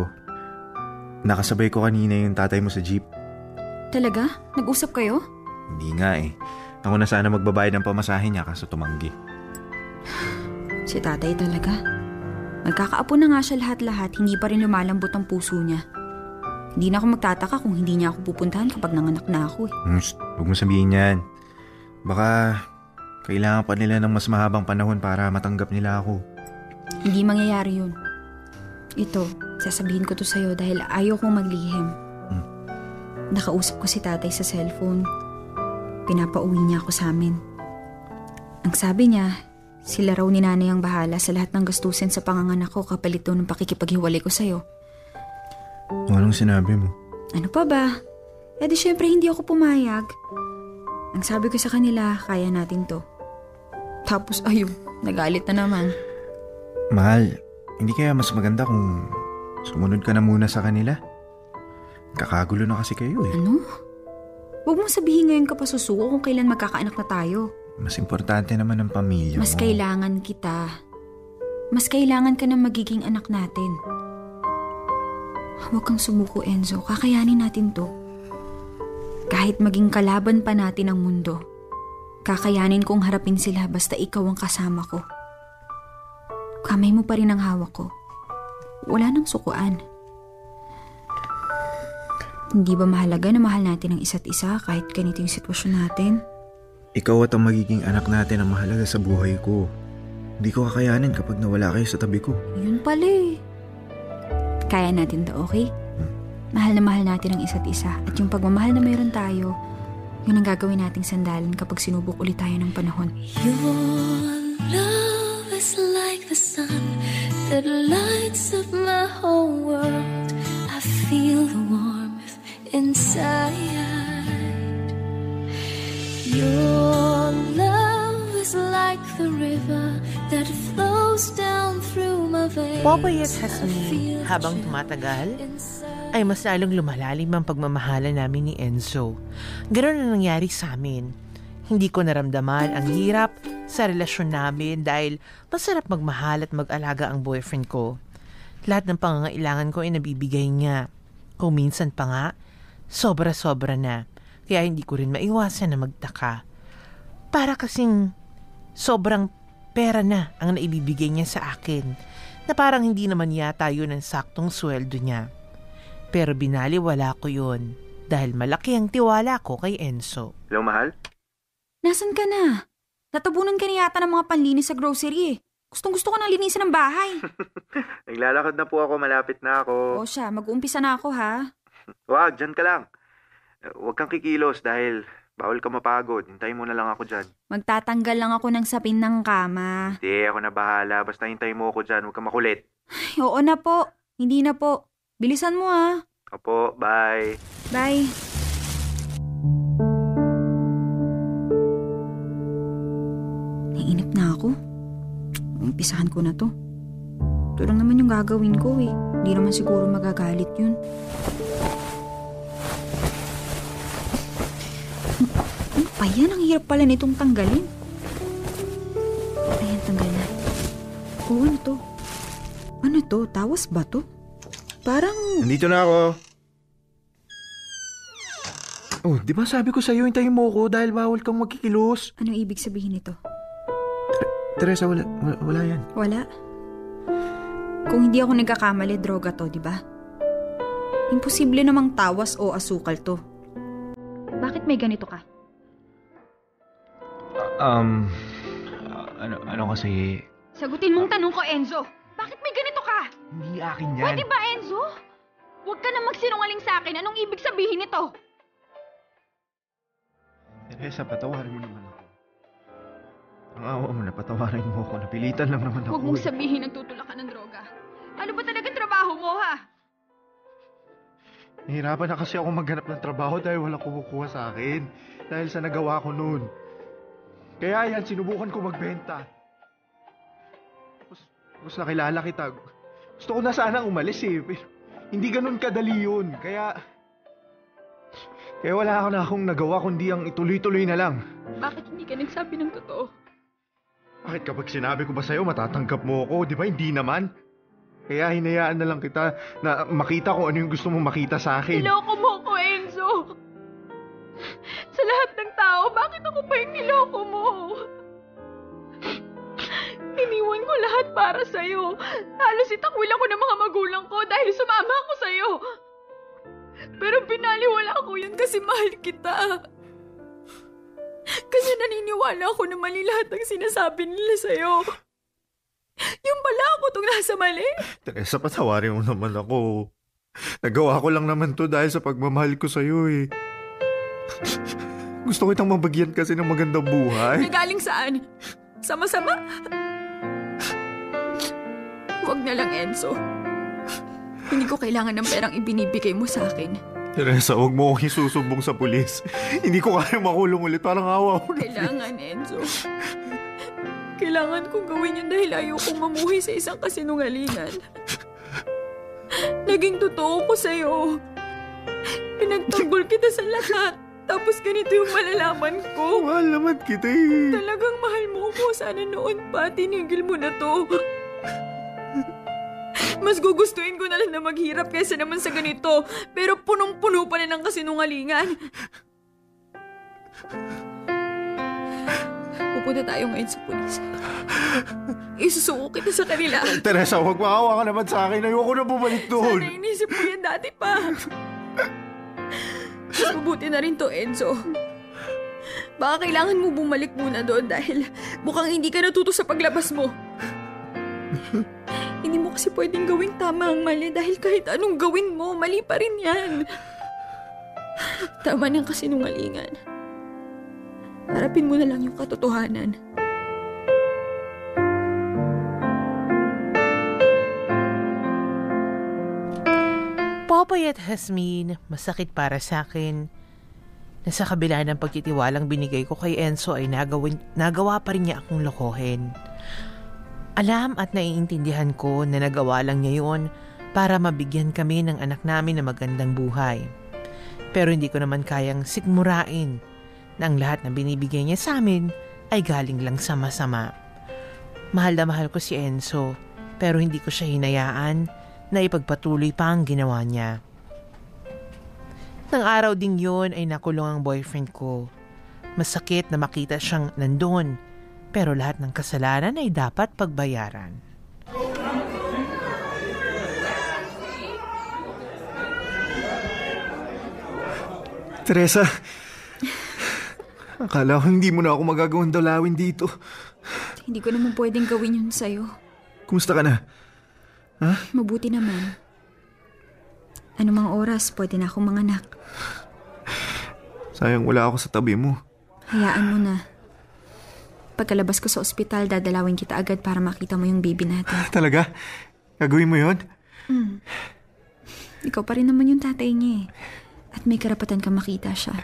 Nakasabay ko kanina yung tatay mo sa jeep. Talaga? Nag-usap kayo? Hindi nga eh. Ako na sana magbabayad ng pamasahe niya kaso tumanggi. Si tatay talaga. Magkakaapo na nga siya lahat-lahat, hindi pa rin lumalambot ang puso niya. Hindi na ako magtataka kung hindi niya ako pupuntahan kapag nanganak na ako eh. Hmm, shh, huwag mo sabihin yan. Baka kailangan pa nila ng mas mahabang panahon para matanggap nila ako. Hindi mangyayari yun. Ito, sasabihin ko to sa'yo dahil ayaw kong maglihim. Nakausap ko si tatay sa cellphone. Pinapauwi niya ako sa amin. Ang sabi niya, sila raw ni nanay ang bahala sa lahat ng gastusin sa panganganak ko kapalit daw ng pakikipaghiwalay ko sa'yo. Anong sinabi mo? Ano pa ba? Eh di syempre hindi ako pumayag. Ang sabi ko sa kanila, kaya natin to. Tapos ayun, nagalit na naman. Mahal, hindi kaya mas maganda kung sumunod ka na muna sa kanila? Kakagulo na kasi kayo eh. Ano? Huwag mong sabihin ngayon ka pa susuko kung kailan magkakaanak na tayo. Mas importante naman ang pamilya Mas mo. kailangan kita. Mas kailangan ka ng magiging anak natin. Huwag kang sumuko, Enzo. Kakayanin natin to. Kahit maging kalaban pa natin ang mundo, kakayanin kong harapin sila basta ikaw ang kasama ko. Kamay mo pa rin ang hawak ko. Wala nang sukuan. Hindi ba mahalaga na mahal natin ang isa't isa kahit ganito yung sitwasyon natin? Ikaw at ang magiging anak natin ang mahalaga sa buhay ko. Hindi ko kakayanin kapag nawala kayo sa tabi ko. Yun pala eh. Kaya natin to, okay? Mahal na mahal natin ang isa't isa. At yung pagmamahal na mayroon tayo, yun ang gagawin nating sandalan kapag sinubok ulit tayo ng panahon. Your love is like the sun that lights up my whole world. I feel the warmth inside. Your love is like the river that flows down through my veins. Popoy at Hasmin, habang tumatagal, ay mas lalong lumalalim ang pagmamahala namin ni Enzo. Ganon na nangyari sa amin. Hindi ko naramdaman ang hirap sa relasyon namin dahil masarap magmahal at mag-alaga ang boyfriend ko. Lahat ng pangangailangan ko ay nabibigay niya. Kung minsan pa nga, sobra-sobra na. Kaya hindi ko rin maiwasan na magtaka. Para kasing sobrang pera na ang naibibigay niya sa akin na parang hindi naman yata yun ang saktong sweldo niya. Pero binaliwala ko yun dahil malaki ang tiwala ko kay Enzo. Hello, mahal? Nasaan ka na? Natabunan ka na yata ng mga panlinis sa grocery eh. Gustong gusto ko nang linisan ng bahay. Naglalakad na po ako, malapit na ako. o siya, mag-uumpisa na ako ha. Wag, dyan ka lang. Huwag kang kikilos dahil bawal ka mapagod. Hintayin mo na lang ako dyan. Magtatanggal lang ako ng sapin ng kama. Hindi, ako na bahala. Basta hintayin mo ako dyan. Huwag kang makulit. Ay, oo na po. Hindi na po. Bilisan mo ha. Apo, bye. Bye. Naiinip na ako. Umpisahan ko na to. Ito lang naman yung gagawin ko eh. Hindi naman siguro magagalit yun. Pa yan? Ang hirap pala nitong tanggalin. Ayan, tanggal na. Oo, ano to? Ano to? Tawas ba to? Parang... Nandito na ako. Oh, di ba sabi ko sa'yo, hintayin mo ako dahil bawal kang magkikilos. Anong ibig sabihin nito? Teresa, wala, wala, wala yan. Wala. Kung hindi ako nagkakamali, droga to, di ba? Imposible namang tawas o asukal to. Bakit may ganito ka? Um, ano, ano kasi, Sagutin mong tanong ko, Enzo. Bakit may ganito ka? hindi akin yan. Pwede ba, Enzo? Huwag ka na magsinungaling sa akin. Anong ibig sabihin nito? Teresa, patawarin mo naman ako. Ang awa mo na, patawarin mo ako. Napilitan lang naman ako. Huwag mong sabihin nagtutulak ka ng droga. Ano ba talagang trabaho mo, ha? Nahirapan na kasi ako maghanap ng trabaho dahil walang kumukuha sa akin. Dahil sa nagawa ko noon. Kaya yan, sinubukan ko magbenta. Tapos, tapos nakilala kita. Gusto ko na sanang umalis eh. Pero hindi ganun kadali yun. Kaya... Kaya wala ako na akong nagawa kundi ang ituloy-tuloy na lang. Bakit hindi ka nagsabi ng totoo? Bakit kapag sinabi ko ba sa'yo, matatanggap mo ako? Di ba hindi naman? Kaya hinayaan na lang kita na makita kung ano yung gusto mong makita sa akin. Niloko mo ko, Enzo! sa lahat ng tao, bakit ako pa yung niloko para sa'yo. Halos itakwil ako ng mga magulang ko dahil sumama ako sa'yo. Pero binaliwala ko yun kasi mahal kita. Kasi naniniwala ako na mali lahat ng sinasabi nila sa'yo. Yung pala ako itong nasa mali. Teresa, patawarin mo naman ako. Nagawa ko lang naman to dahil sa pagmamahal ko sa'yo eh. Gusto kitang mabagyan kasi ng magandang buhay. Nagaling saan? Sama-sama? Huwag na lang, Enzo. Hindi ko kailangan ng perang ibinibigay mo sa akin. Teresa, huwag mo akong isusumbong sa pulis. Hindi ko kaya makulong ulit. Parang awa ko na. Kailangan, Enzo. Kailangan kong gawin yun dahil ayokong mamuhay sa isang kasinungalingan. Naging totoo ko sa'yo. Pinagtanggol kita sa lahat. Tapos ganito yung malalaman ko. Mahal naman kita eh. Talagang mahal mo ko. Sana noon pa, tinigil mo na to. Mas gugustuhin ko na lang na maghirap kaysa naman sa ganito. Pero punong-puno pa na ng kasinungalingan. Pupunta tayo ngayon sa pulis. Isusuko kita sa kanila. Teresa, huwag maawa ka naman sa akin. Ayoko na bumalik doon. Sana inisip mo yan dati pa. Mas mabuti na rin to, Enzo. Baka kailangan mo bumalik muna doon dahil mukhang hindi ka natuto sa paglabas mo. Hindi mo kasi pwedeng gawing tama ang mali dahil kahit anong gawin mo, mali pa rin yan. Tama ng kasinungalingan. Harapin mo na lang yung katotohanan. Popoy at Hasmin, masakit para sa akin na sa kabila ng pagtitiwalang binigay ko kay Enzo ay nagawin, nagawa pa rin niya akong lokohin. Alam at naiintindihan ko na nagawa lang niya yun para mabigyan kami ng anak namin na magandang buhay. Pero hindi ko naman kayang sikmurain na ang lahat na binibigay niya sa amin ay galing lang sa masama. Mahal na mahal ko si Enzo pero hindi ko siya hinayaan na ipagpatuloy pa ang ginawa niya. Nang araw ding yun ay nakulong ang boyfriend ko. Masakit na makita siyang nandun, pero lahat ng kasalanan ay dapat pagbayaran. Teresa, akala ko hindi mo na ako magagawang dalawin dito. Hindi ko naman pwedeng gawin yun sa'yo. Kumusta ka na? Ha? Mabuti naman. Anumang oras, pwede na akong manganak. Sayang wala ako sa tabi mo. Hayaan mo na. Pagkalabas ko sa ospital, dadalawin kita agad para makita mo yung baby natin. Talaga? Gagawin mo yon? Hmm. Ikaw pa rin naman yung tatay niya eh. At may karapatan ka makita siya.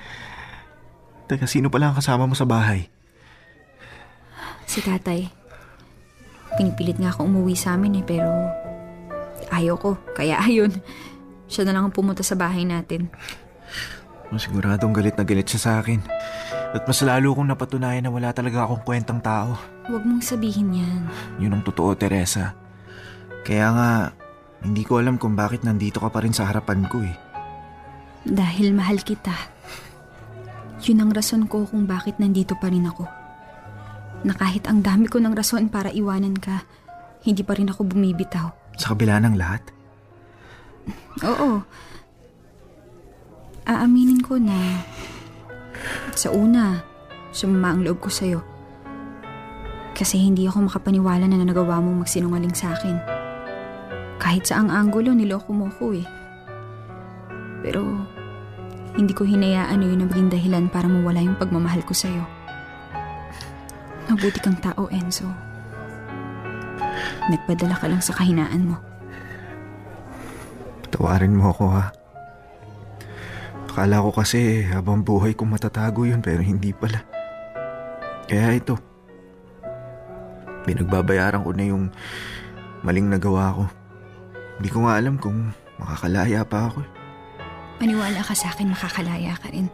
Teka, sino pala ang kasama mo sa bahay? Si tatay. Pinipilit nga ako umuwi sa amin eh, pero ayaw ko. Kaya ayun, siya na lang ang pumunta sa bahay natin. Siguradong galit na galit siya sa akin. At mas lalo kong napatunayan na wala talaga akong kwentang tao. Huwag mong sabihin yan. Yun ang totoo, Teresa. Kaya nga, hindi ko alam kung bakit nandito ka pa rin sa harapan ko eh. Dahil mahal kita. Yun ang rason ko kung bakit nandito pa rin ako. Na kahit ang dami ko ng rason para iwanan ka, hindi pa rin ako bumibitaw. Sa kabila ng lahat? Oo. Aaminin ko na sa una, sumama ang loob ko sa'yo. Kasi hindi ako makapaniwala na nagawa mong magsinungaling sa akin. Kahit sa ang anggulo, niloko mo ko eh. Pero, hindi ko hinayaan na yun na maging dahilan para mawala yung pagmamahal ko sa'yo. Mabuti kang tao, Enzo. Nagpadala ka lang sa kahinaan mo. Tawarin mo ako ha. Akala ko kasi habang buhay kong matatago yun pero hindi pala. Kaya ito. Pinagbabayaran ko na yung maling nagawa ko. Hindi ko nga alam kung makakalaya pa ako. Maniwala ka sa akin, makakalaya ka rin.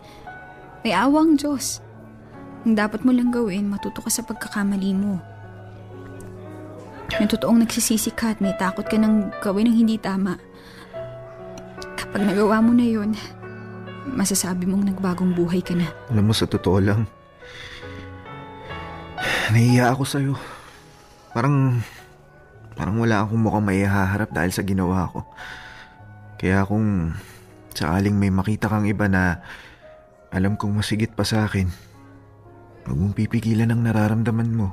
May awang Diyos. Ang dapat mo lang gawin, matuto ka sa pagkakamali mo. Yung totoong nagsisisi ka at may takot ka ng gawin ng hindi tama. Kapag nagawa mo na yun, masasabi mong nagbagong buhay ka na. Alam mo, sa totoo lang, nahiya ako sa'yo. Parang, parang wala akong mukhang maihaharap dahil sa ginawa ko. Kaya kung sakaling may makita kang iba na alam kong masigit pa sa akin, huwag mong pipigilan ang nararamdaman mo.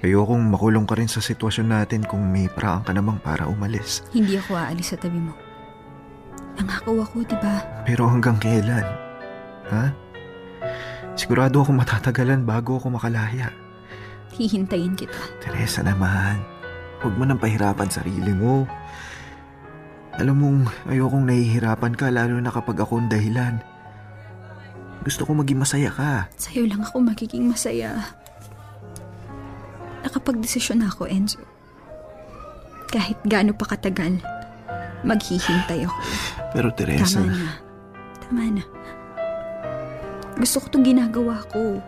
Ayokong makulong ka rin sa sitwasyon natin kung may paraan ka namang para umalis. Hindi ako aalis sa tabi mo. Nangako ako, di ba? Pero hanggang kailan? Ha? Sigurado ako matatagalan bago ako makalaya. Hihintayin kita. Teresa naman, huwag mo nang pahirapan sarili mo. Alam mong ayokong nahihirapan ka lalo na kapag ako ang dahilan. Gusto ko maging masaya ka. Sa'yo lang ako magiging masaya. Nakapag-desisyon na ako, Enzo. Kahit gaano pa katagal, maghihintay ako. Pero Teresa... Tama na. Tama na. Gusto ko itong ginagawa ko.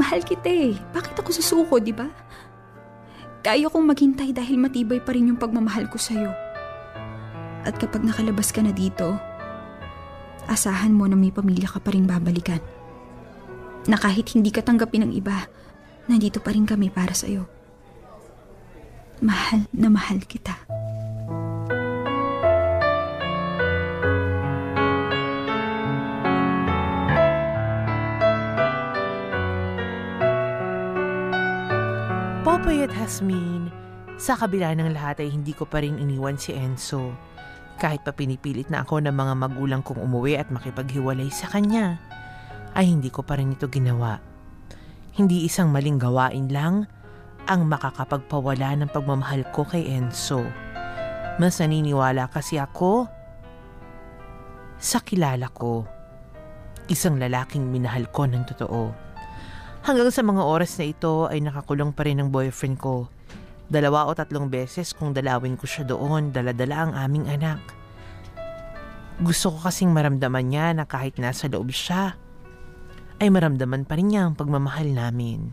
Mahal kita eh. Bakit ako susuko, di ba? Kaya kong maghintay dahil matibay pa rin yung pagmamahal ko sa'yo. At kapag nakalabas ka na dito, asahan mo na may pamilya ka pa rin babalikan. Na kahit hindi ka tanggapin ng iba, nandito pa rin kami para sa'yo. Mahal na mahal kita. Popoy Hasmin, sa kabila ng lahat ay hindi ko pa rin iniwan si Enzo. Kahit pa pinipilit na ako ng mga magulang kong umuwi at makipaghiwalay sa kanya, ay hindi ko pa rin ito ginawa. Hindi isang maling gawain lang ang makakapagpawala ng pagmamahal ko kay Enzo. Mas naniniwala kasi ako sa kilala ko. Isang lalaking minahal ko ng totoo. Hanggang sa mga oras na ito ay nakakulong pa rin ang boyfriend ko. Dalawa o tatlong beses kung dalawin ko siya doon, daladala ang aming anak. Gusto ko kasing maramdaman niya na kahit nasa loob siya, ay maramdaman pa rin niya ang pagmamahal namin.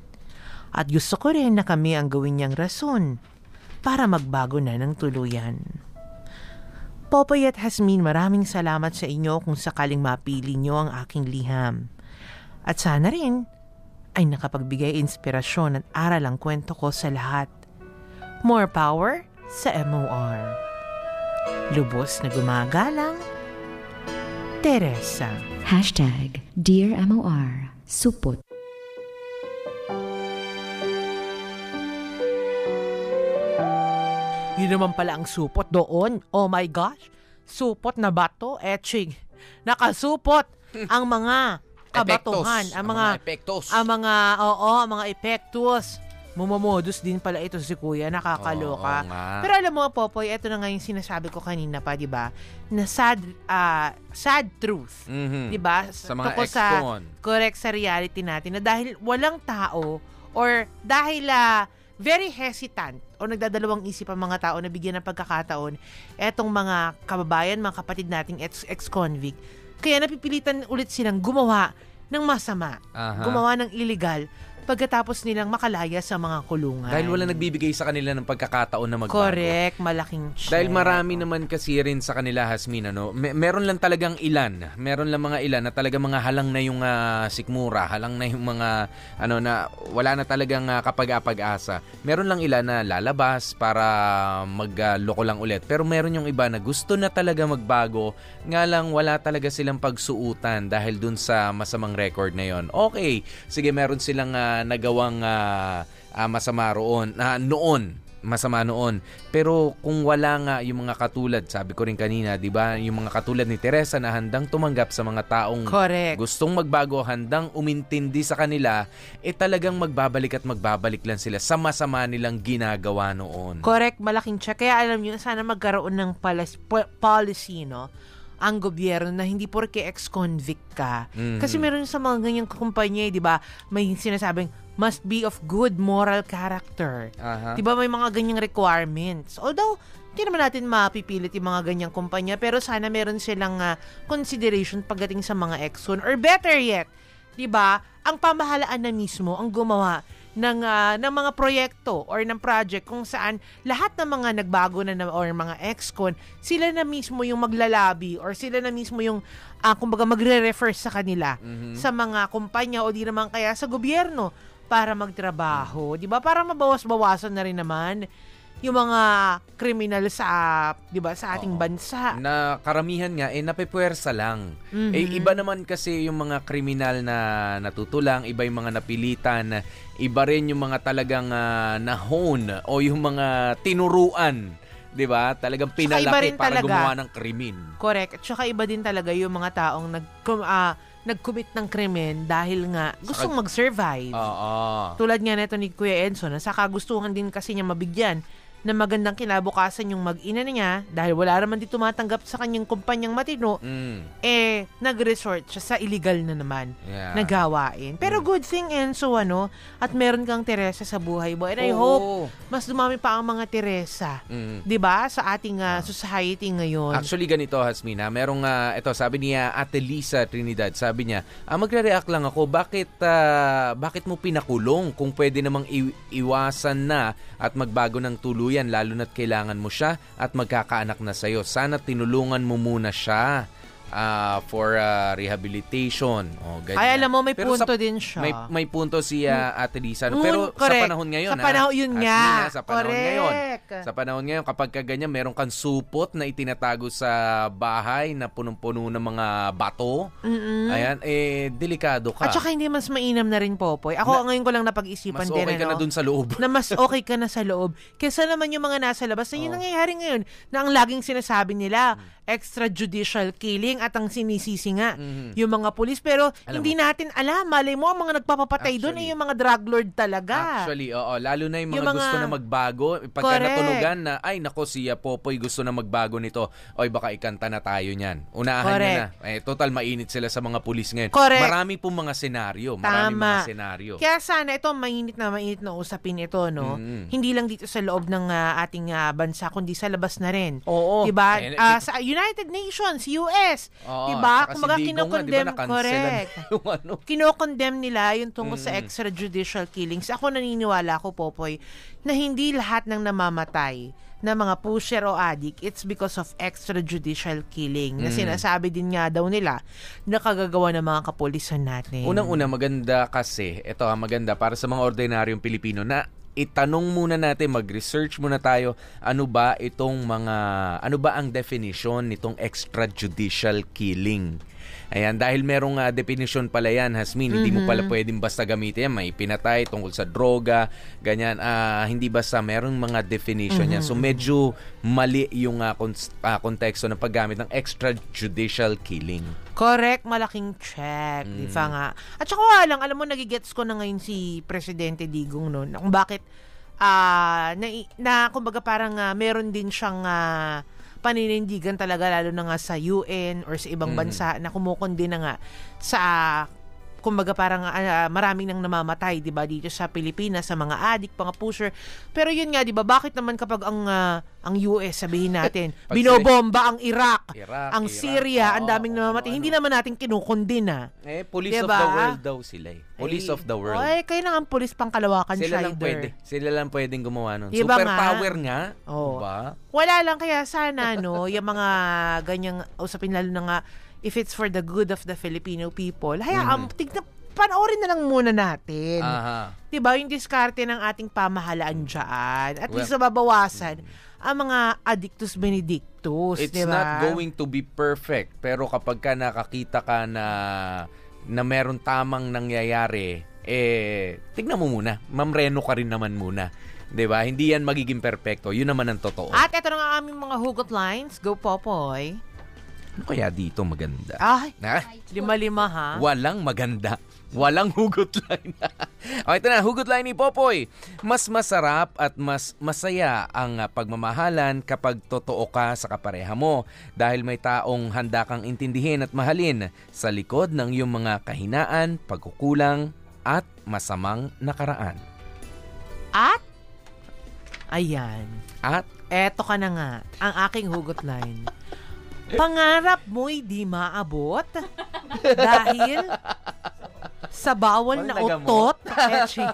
At gusto ko rin na kami ang gawin niyang rason para magbago na ng tuluyan. Popoy at Hasmin, maraming salamat sa inyo kung sakaling mapili niyo ang aking liham. At sana rin ay nakapagbigay inspirasyon at aral ang kwento ko sa lahat. More power sa MOR. Lubos na gumagalang, Teresa. Hashtag Dear MOR Supot. Yun naman pala ang supot doon. Oh my gosh. Supot na bato, etching. Nakasupot ang mga kabatuhan, ang Ang mga mga epektos. ang mga oo, ang mga epektos. Mumomodus din pala ito si Kuya, nakakaloka. Oo nga. Pero alam mo, Popoy, ito na nga yung sinasabi ko kanina pa, 'di ba? Na sad ah, sad truth. Mhm. 'Di ba? Sa mga Tungkol sa correct sa reality natin na dahil walang tao or dahil ah, very hesitant o nagdadalawang isip ang mga tao na bigyan ng pagkakataon etong mga kababayan, mga kapatid nating ex- ex-convict. Kaya napipilitan ulit silang gumawa ng masama, Aha. gumawa ng illegal pagkatapos nilang makalaya sa mga kulungan. Dahil wala nagbibigay sa kanila ng pagkakataon na magbago. Correct, malaking check. Dahil marami naman kasi rin sa kanila, Hasmin, ano, me- meron lang talagang ilan, meron lang mga ilan na talagang mga halang na yung ah, sikmura, halang na yung mga, ano, na wala na talagang ah, kapag-apag-asa. Meron lang ilan na lalabas para magloko lang ulit. Pero meron yung iba na gusto na talaga magbago, nga lang wala talaga silang pagsuutan dahil dun sa masamang record na yon. Okay, sige, meron silang ah, nagawang ah, ah, masama roon, ah, noon, masama noon. Pero kung wala nga yung mga katulad, sabi ko rin kanina, 'di ba, yung mga katulad ni Teresa na handang tumanggap sa mga taong Correct. gustong magbago, handang umintindi sa kanila, eh talagang magbabalik at magbabalik lang sila sa masama nilang ginagawa noon. Correct, malaking check. Kaya alam nyo, sana magkaroon ng policy, no? Ang gobyerno na hindi porke ex-convict ka. Mhm. Kasi meron sa mga ganyang kumpanya, eh, di ba, may sinasabing must be of good moral character. Aha. Di ba may mga ganyang requirements? Although, hindi naman natin mapipilit yung mga ganyang kumpanya, pero sana meron silang ah, consideration pagdating sa mga ex-con. Or better yet, di ba, ang pamahalaan na mismo ang gumawa ng, ah, ng mga proyekto or ng project kung saan lahat ng mga nagbago na, na or mga ex-con, sila na mismo yung maglalabi or sila na mismo yung ah, kumbaga magre-refer sa kanila Mhm. sa mga kumpanya o di naman kaya sa gobyerno para magtrabaho, 'di ba? Para mabawas-bawasan na rin naman yung mga kriminal sa, 'di ba, sa ating bansa. na karamihan nga eh napepuwersa lang. Mhm. Eh iba naman kasi yung mga kriminal na natutulang, iba yung mga napilitan, iba rin yung mga talagang ah, nahon o yung mga tinuruan, 'di ba? Talagang pinalaki para talaga. gumawa ng krimen. Correct. At saka iba din talaga yung mga taong nag ah, nag-commit ng krimen dahil nga gustong mag-survive. Oo. Tulad nga nito ni Kuya Enzo na sa kagustuhan din kasi niya mabigyan na magandang kinabukasan yung mag-ina niya dahil wala naman di tumatanggap sa kanyang kumpanyang matino, Mm. eh, nag-resort siya sa illegal na naman Yeah. na gawain. Pero good thing, Enzo, ano, at meron kang Teresa sa buhay mo. And I hope mas dumami pa ang mga Teresa. Mm. 'Di ba Sa ating ah, society ngayon. Actually, ganito, Hasmina. Merong, ah, ito, sabi niya, Ate Lisa Trinidad, sabi niya, ah, magre-react lang ako, bakit, ah, bakit mo pinakulong kung pwede namang i- iwasan na at magbago ng tuluyan, lalo na't kailangan mo siya at magkakaanak na sa'yo. Sana tinulungan mo muna siya ah, for ah, rehabilitation. O, ganyan. Ay, alam mo, may Pero punto sa- din siya. May, may punto si ah, Ate Lisa. Mm, Pero sa correct. panahon ngayon, Sa ha, panahon- yun Hasmina, nga. sa panahon ngayon, Correct. sa panahon ngayon, kapag ka ganyan, meron kang supot na itinatago sa bahay na punong-puno ng mga bato. Mm-mm. Ayan, eh, delikado ka. At saka hindi mas mainam na rin, Popoy. Ako ngayon ko lang napag-isipan Mas din, okay ka ano, na dun sa loob. na mas okay ka na sa loob. Kesa naman yung mga nasa labas na yun nangyayari ngayon na ang laging sinasabi nila, extrajudicial killing at ang sinisisi nga yung mga pulis. Pero Mm-hmm. Alam hindi natin alam. Malay mo, ang mga nagpapapatay doon ay yung mga drug lord talaga. Actually, oo. Lalo na yung mga, Yung mga- gusto na magbago. Pagka Correct. natunugan na, ay nako siya Popoy gusto na magbago nito. Oy, baka ikanta na tayo niyan. Unahan niya na. Eh, total, mainit sila sa mga pulis ngayon. Correct. Marami pong mga senaryo. Marami Tama. mga senaryo. Kaya sana ito mainit na mainit na usapin ito, no? Mm. Hindi lang dito sa loob ng ah, ating ah, bansa kundi sa labas na rin. Oo. 'Di ba? Eh, Ah, sa United Nations, US, Oo, 'di ba? tsaka si Kumbaga Digong nga, 'di ba, kinokondemn na-cancel correct. yung ano. Kinokondemn nila yung tungkol sa Mm. extrajudicial killings. Ako naniniwala ako, Popoy, na hindi lahat ng namamatay na mga pusher o addict, it's because of extrajudicial killing. Na Mm. sinasabi din nga daw nila na kagagawa ng mga kapulisan natin. Unang-una, maganda kasi, ito ha, maganda para sa mga ordinaryong Pilipino na itanong muna natin, mag-research muna tayo, ano ba itong mga, ano ba ang definition nitong extrajudicial killing? Ayan, dahil merong uh, definition pala yan, Hasmin, hindi mo pala Mhm. pwedeng basta gamitin yan. May pinatay tungkol sa droga, ganyan. ah hindi basta, merong mga definition yan. Mhm. So medyo mali yung uh, ah, konteksto ng paggamit ng extrajudicial killing. Correct, malaking check, di Mm. ba nga? At saka wala lang, alam mo, nagigets ko na ngayon si Presidente Digong noon, kung bakit, ah, na, na, kumbaga parang ah, meron din siyang ah, paninindigan talaga, lalo na nga sa UN or sa ibang Mm. bansa, na kumukundi na nga sa, kumbaga parang ah, maraming nang namamatay, di ba, dito sa Pilipinas, sa mga addict, mga pusher. Pero yun nga, di ba, bakit naman kapag ang, ah, ang US, sabihin natin, binobomba ang Iraq, Iraq, ang Iraq, Syria, ang oo, daming namamatay. Hindi naman natin kinukundin na. Eh, police of Diba? the world daw sila eh. Police Ay, of the world. Ay, kayo lang ang pulis pang kalawakan, Sila lang pwede. Sila lang pwedeng gumawa nun. Diba Superpower nga. Oo. Diba? Wala lang kaya sana, no, yung mga ganyang usapin lalo na nga, if it's for the good of the Filipino people, hayaan, Mhm. tignan, panoorin na lang muna natin. Aha. Diba, yung diskarte ng ating pamahalaan dyan. At Well, least mababawasan ang mga addictus benedictus, It's diba? not going to be perfect. Pero kapag ka nakakita ka na na meron tamang nangyayari, eh, tignan mo muna. Mamreno ka rin naman muna. 'Di ba? Hindi yan magiging perfecto. Yun naman ang totoo. At ito na nga aming mga hugot lines. Go, Popoy. Ano kaya dito maganda? Ay, Na? lima-lima ha? Walang maganda. Walang hugot line. o ito na, hugot line ni Popoy. Mas masarap at mas masaya ang ah, pagmamahalan kapag totoo ka sa kapareha mo dahil may taong handa kang intindihin at mahalin sa likod ng iyong mga kahinaan, pagkukulang at masamang nakaraan. At, ayan. At, eto ka na nga, ang aking hugot line. Pangarap mo'y di maabot dahil sa bawal na utot. Etching.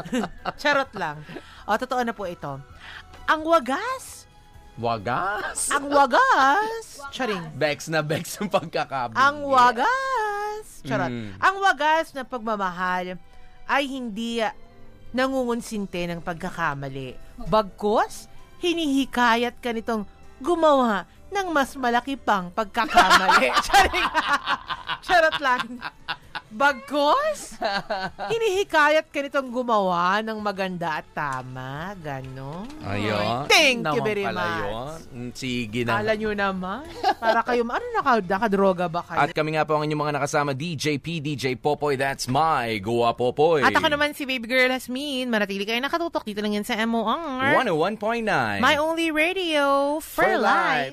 Charot lang. O, totoo na po ito. Ang wagas. Wagas. Ang wagas. Charing. Bex na Bex ang pagkakabig. Ang wagas. Charot. Mm. Ang wagas na pagmamahal ay hindi nangungunsinte ng pagkakamali. Bagkus, hinihikayat ka nitong gumawa ng mas malaki pang pagkakamali. Charot lang. Bagkus, hinihikayat ka nitong gumawa ng maganda at tama. Ganon. Ayun. Thank you Naman very pala much. yun. Mm, Sige na. Kala nyo naman. Para kayo, ano naka, nakadroga ba kayo? At kami nga po ang inyong mga nakasama, DJ P, DJ Popoy, that's my Goa Popoy. At ako naman si Baby Girl Hasmin. Manatili kayo nakatutok dito lang yan sa MOR. 101.9. My only radio for, For life. life.